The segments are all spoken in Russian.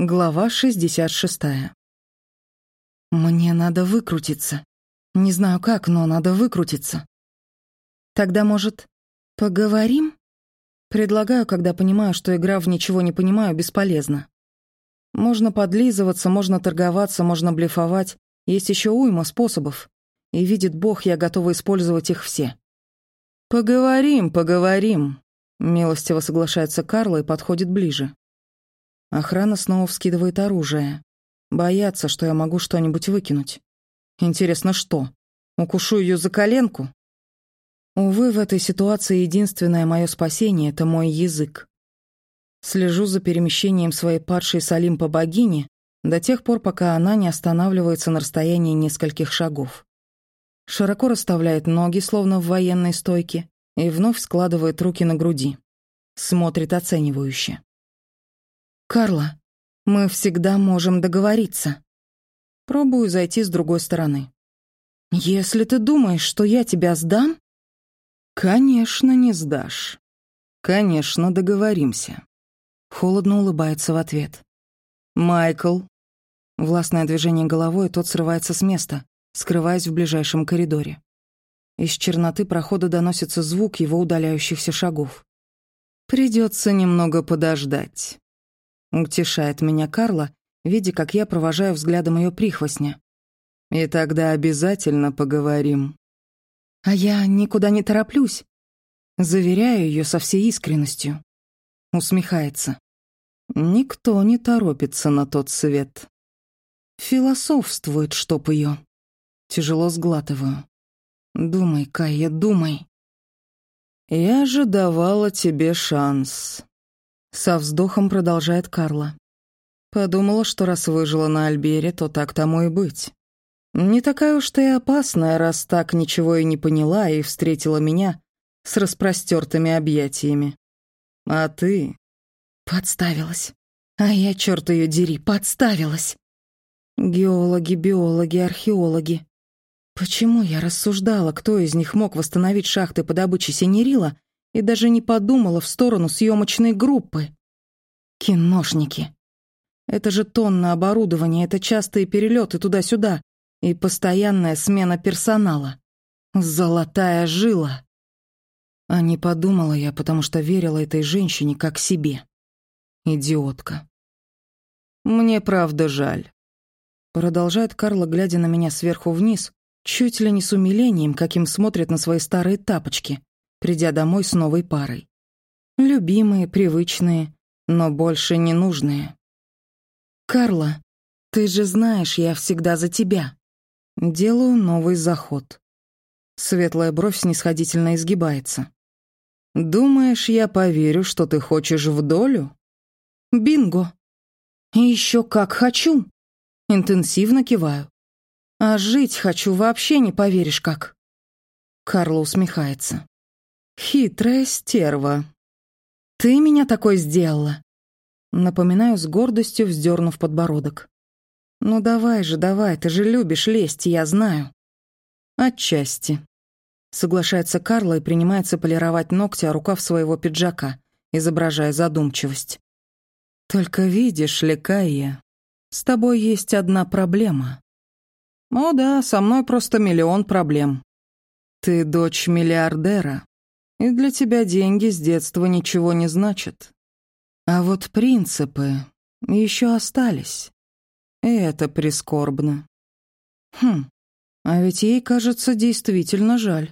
Глава 66. Мне надо выкрутиться. Не знаю как, но надо выкрутиться. Тогда, может, поговорим? Предлагаю, когда понимаю, что игра в ничего не понимаю бесполезна. Можно подлизываться, можно торговаться, можно блефовать. Есть еще уйма способов. И видит Бог, я готова использовать их все. «Поговорим, поговорим», — милостиво соглашается Карла и подходит ближе. Охрана снова вскидывает оружие. Боятся, что я могу что-нибудь выкинуть. Интересно, что? Укушу ее за коленку? Увы, в этой ситуации единственное мое спасение — это мой язык. Слежу за перемещением своей падшей с Олимпа богини до тех пор, пока она не останавливается на расстоянии нескольких шагов. Широко расставляет ноги, словно в военной стойке, и вновь складывает руки на груди. Смотрит оценивающе. «Карла, мы всегда можем договориться». Пробую зайти с другой стороны. «Если ты думаешь, что я тебя сдам...» «Конечно, не сдашь. Конечно, договоримся». Холодно улыбается в ответ. «Майкл». Властное движение головой, тот срывается с места, скрываясь в ближайшем коридоре. Из черноты прохода доносится звук его удаляющихся шагов. «Придется немного подождать». Утешает меня Карла, видя, как я провожаю взглядом ее прихвостня. И тогда обязательно поговорим. А я никуда не тороплюсь. Заверяю ее со всей искренностью. Усмехается. Никто не торопится на тот свет. Философствует, чтоб ее. Тяжело сглатываю. Думай, Кая, думай. Я же давала тебе шанс. Со вздохом продолжает Карла. Подумала, что раз выжила на Альбере, то так тому и быть. Не такая уж ты и опасная, раз так ничего и не поняла и встретила меня с распростертыми объятиями. А ты... Подставилась. А я, черт ее дери, подставилась. Геологи, биологи, археологи. Почему я рассуждала, кто из них мог восстановить шахты по добыче синерила, и даже не подумала в сторону съемочной группы. Киношники. Это же тонна оборудования, это частые перелеты туда-сюда и постоянная смена персонала. Золотая жила. А не подумала я, потому что верила этой женщине как себе. Идиотка. Мне правда жаль. Продолжает Карла, глядя на меня сверху вниз, чуть ли не с умилением, каким смотрят на свои старые тапочки, придя домой с новой парой. Любимые, привычные, но больше не нужные. «Карла, ты же знаешь, я всегда за тебя». Делаю новый заход. Светлая бровь снисходительно изгибается. «Думаешь, я поверю, что ты хочешь в долю?» «Бинго!» «И еще как хочу!» Интенсивно киваю. «А жить хочу, вообще не поверишь как!» Карла усмехается. Хитрая стерва. Ты меня такой сделала. Напоминаю с гордостью, вздернув подбородок. Ну давай же, давай, ты же любишь лезть, я знаю. Отчасти. Соглашается Карла и принимается полировать ногти о рукав своего пиджака, изображая задумчивость. Только видишь ли, Кайя, с тобой есть одна проблема. О да, со мной просто миллион проблем. Ты дочь миллиардера. И для тебя деньги с детства ничего не значат. А вот принципы еще остались. И это прискорбно. Хм, а ведь ей, кажется, действительно жаль.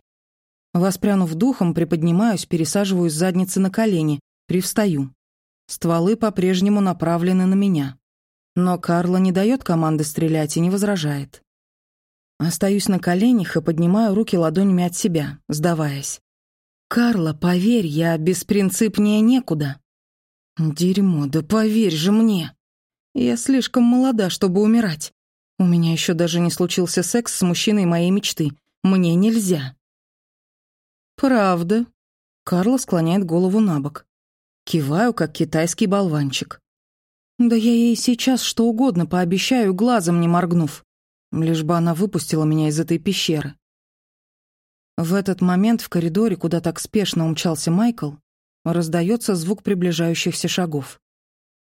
Воспрянув духом, приподнимаюсь, пересаживаюсь задницы на колени, привстаю. Стволы по-прежнему направлены на меня. Но Карла не дает команды стрелять и не возражает. Остаюсь на коленях и поднимаю руки ладонями от себя, сдаваясь. «Карла, поверь, я беспринципнее некуда». «Дерьмо, да поверь же мне. Я слишком молода, чтобы умирать. У меня еще даже не случился секс с мужчиной моей мечты. Мне нельзя». «Правда?» Карла склоняет голову на бок. Киваю, как китайский болванчик. «Да я ей сейчас что угодно пообещаю, глазом не моргнув. Лишь бы она выпустила меня из этой пещеры. В этот момент в коридоре, куда так спешно умчался Майкл, раздается звук приближающихся шагов.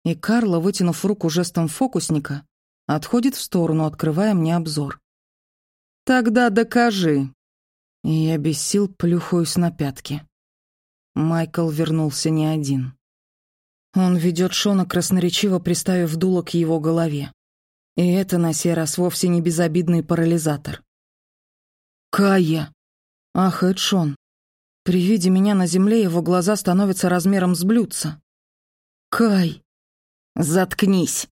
И Карла, вытянув руку жестом фокусника, отходит в сторону, открывая мне обзор. «Тогда докажи!» И я без сил плюхаюсь на пятки. Майкл вернулся не один. Он ведет Шона красноречиво приставив дуло к его голове. И это на сей раз вовсе не безобидный парализатор. «Кая!» — ахает Шон. При виде меня на земле его глаза становятся размером с блюдца. «Кай!» «Заткнись!»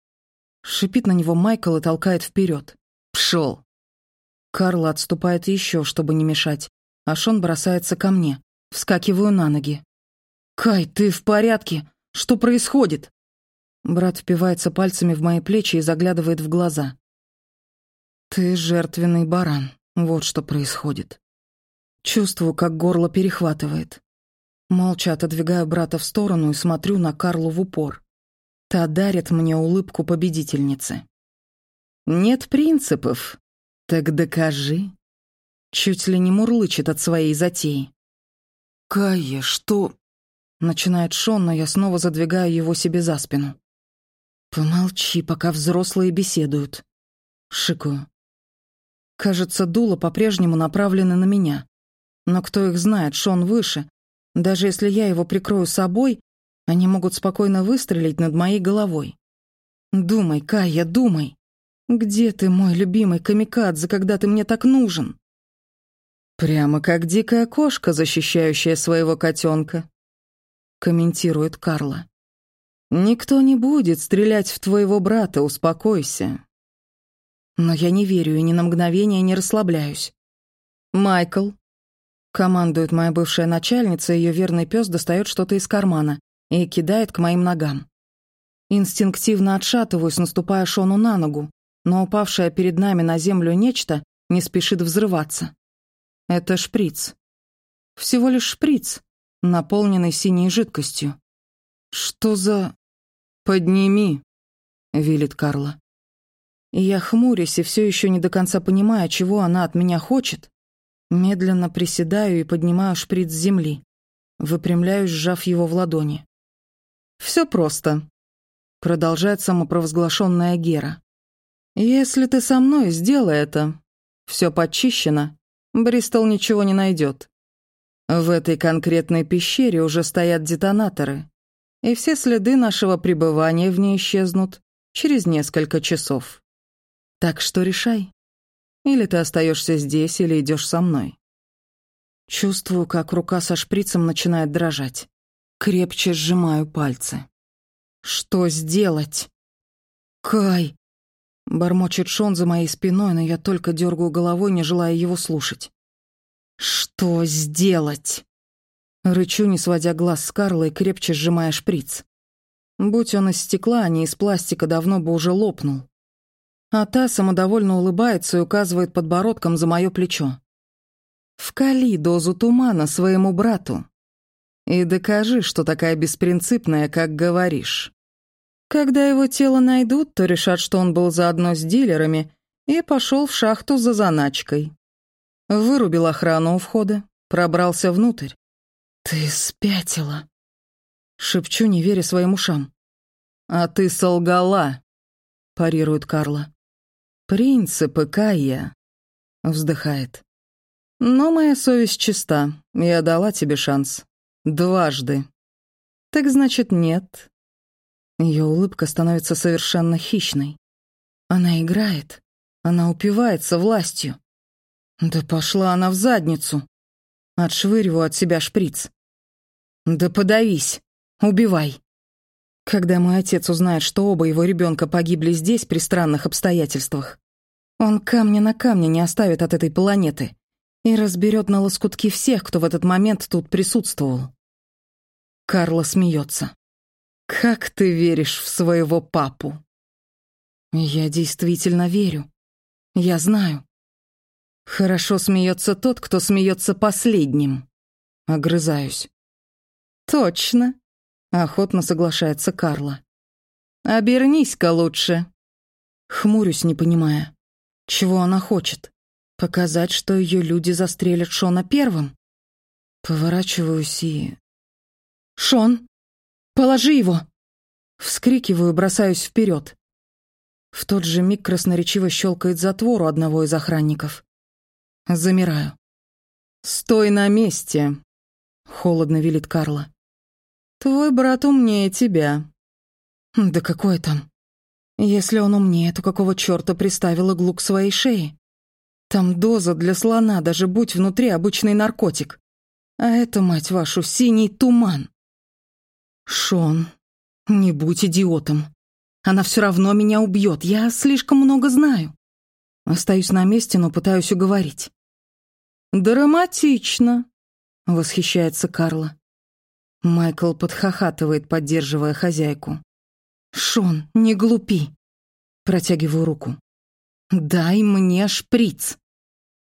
Шипит на него Майкл и толкает вперед. «Пшел!» Карла отступает еще, чтобы не мешать, а Шон бросается ко мне. Вскакиваю на ноги. «Кай, ты в порядке? Что происходит?» Брат впивается пальцами в мои плечи и заглядывает в глаза. «Ты жертвенный баран. Вот что происходит». Чувствую, как горло перехватывает. Молча отодвигаю брата в сторону и смотрю на Карлу в упор. Та дарит мне улыбку победительницы. «Нет принципов. Так докажи». Чуть ли не мурлычет от своей затеи. «Кая, что...» Начинает Шон, но я снова задвигаю его себе за спину. «Помолчи, пока взрослые беседуют». Шикаю. Кажется, дуло по-прежнему направлено на меня. Но кто их знает, Шон выше. Даже если я его прикрою собой, они могут спокойно выстрелить над моей головой. Думай, Кая, думай. Где ты, мой любимый камикадзе, когда ты мне так нужен? Прямо как дикая кошка, защищающая своего котенка, комментирует Карла. Никто не будет стрелять в твоего брата, успокойся. Но я не верю и ни на мгновение не расслабляюсь. Майкл, командует моя бывшая начальница, ее верный пес достает что-то из кармана и кидает к моим ногам. Инстинктивно отшатываюсь, наступая Шону на ногу, но упавшее перед нами на землю нечто не спешит взрываться. Это шприц. Всего лишь шприц, наполненный синей жидкостью. Что за... «Подними», — велит Карла. И я хмурюсь и все еще не до конца понимаю, чего она от меня хочет. Медленно приседаю и поднимаю шприц с земли. Выпрямляюсь, сжав его в ладони. Все просто», — продолжает самопровозглашенная Гера. «Если ты со мной, сделай это. Все подчищено. Бристол ничего не найдет. В этой конкретной пещере уже стоят детонаторы, и все следы нашего пребывания в ней исчезнут через несколько часов. Так что решай. Или ты остаешься здесь, или идешь со мной. Чувствую, как рука со шприцем начинает дрожать. Крепче сжимаю пальцы. Что сделать? Кай! Бормочет Шон за моей спиной, но я только дергаю головой, не желая его слушать. Что сделать? Рычу, не сводя глаз с Карла и крепче сжимая шприц. Будь он из стекла, а не из пластика, давно бы уже лопнул. А та самодовольно улыбается и указывает подбородком за мое плечо. «Вкали дозу тумана своему брату. И докажи, что такая беспринципная, как говоришь. Когда его тело найдут, то решат, что он был заодно с дилерами и пошел в шахту за заначкой. Вырубил охрану у входа, пробрался внутрь. «Ты спятила!» Шепчу, не веря своим ушам. «А ты солгала!» — парирует Карла. «Принципы, Кая!» — вздыхает. «Но моя совесть чиста, я дала тебе шанс. Дважды. Так значит, нет. Ее улыбка становится совершенно хищной. Она играет. Она упивается властью. Да пошла она в задницу. Отшвыриваю от себя шприц. Да подавись. Убивай. Когда мой отец узнает, что оба его ребенка погибли здесь при странных обстоятельствах, он камня на камне не оставит от этой планеты и разберет на лоскутки всех, кто в этот момент тут присутствовал. Карла смеется. «Как ты веришь в своего папу?» «Я действительно верю. Я знаю. Хорошо смеется тот, кто смеется последним». Огрызаюсь. «Точно», — охотно соглашается Карла. «Обернись-ка лучше». Хмурюсь, не понимая, чего она хочет. Показать, что ее люди застрелят Шона первым? Поворачиваюсь и... «Шон, положи его!» Вскрикиваю, бросаюсь вперед. В тот же миг красноречиво щелкает затвор у одного из охранников. Замираю. «Стой на месте!» — холодно велит Карла. «Твой брат умнее тебя». «Да какой там? Если он умнее, то какого чёрта приставил иглу к своей шее? Там доза для слона, даже будь внутри обычный наркотик. А это, мать вашу, синий туман». «Шон, не будь идиотом. Она все равно меня убьет, я слишком много знаю». Остаюсь на месте, но пытаюсь уговорить. «Драматично», — восхищается Карла. Майкл подхахатывает, поддерживая хозяйку. «Шон, не глупи!» Протягиваю руку. «Дай мне шприц!»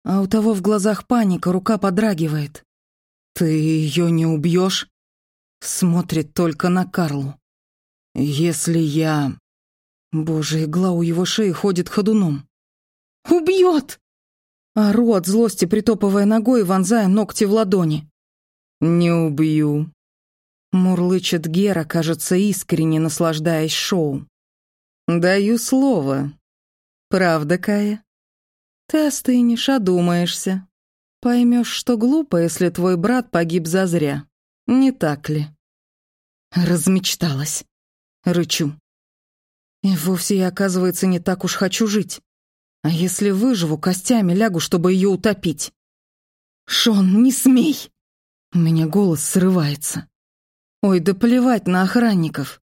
А у того в глазах паника, рука подрагивает. «Ты ее не убьешь?» Смотрит только на Карлу. «Если я...» Боже, игла у его шеи ходит ходуном. «Убьет!» Ору от злости, притопывая ногой и вонзая ногти в ладони. «Не убью», — мурлычет Гера, кажется, искренне наслаждаясь шоу. «Даю слово. Правда, Кая? Ты остынешь, одумаешься. Поймешь, что глупо, если твой брат погиб зазря. Не так ли?» Размечталась. Рычу. И вовсе я, оказывается, не так уж хочу жить. А если выживу, костями лягу, чтобы ее утопить? Шон, не смей! У меня голос срывается. Ой, да плевать на охранников.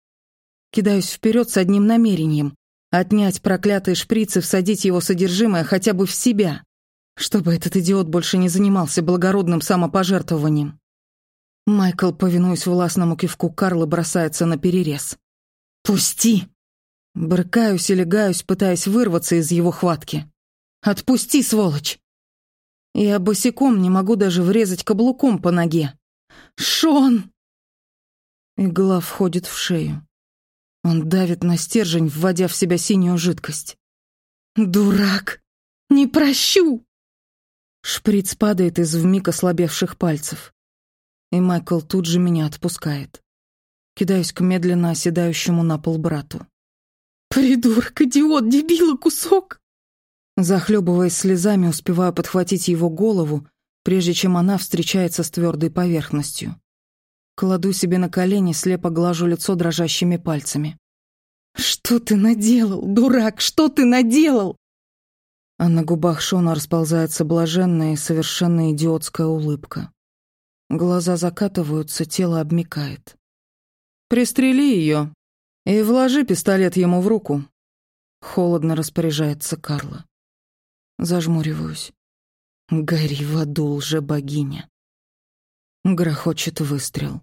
Кидаюсь вперед с одним намерением — отнять проклятые шприцы, всадить его содержимое хотя бы в себя, чтобы этот идиот больше не занимался благородным самопожертвованием. Майкл, повинуясь властному кивку Карла, бросается на перерез. «Пусти!» Брыкаюсь и легаюсь, пытаясь вырваться из его хватки. «Отпусти, сволочь!» Я босиком не могу даже врезать каблуком по ноге. «Шон!» Игла входит в шею. Он давит на стержень, вводя в себя синюю жидкость. «Дурак! Не прощу!» Шприц падает из вмиг ослабевших пальцев. И Майкл тут же меня отпускает. Кидаюсь к медленно оседающему на пол брату. «Придурок, идиот, дебила, кусок!» Захлебываясь слезами, успеваю подхватить его голову, прежде чем она встречается с твердой поверхностью. Кладу себе на колени, слепо глажу лицо дрожащими пальцами. «Что ты наделал, дурак, что ты наделал?» А на губах Шона расползается блаженная и совершенно идиотская улыбка. Глаза закатываются, тело обмикает. «Пристрели ее!» «И вложи пистолет ему в руку», — холодно распоряжается Карла. Зажмуриваюсь. «Гори в аду, лже-богиня». Грохочет выстрел.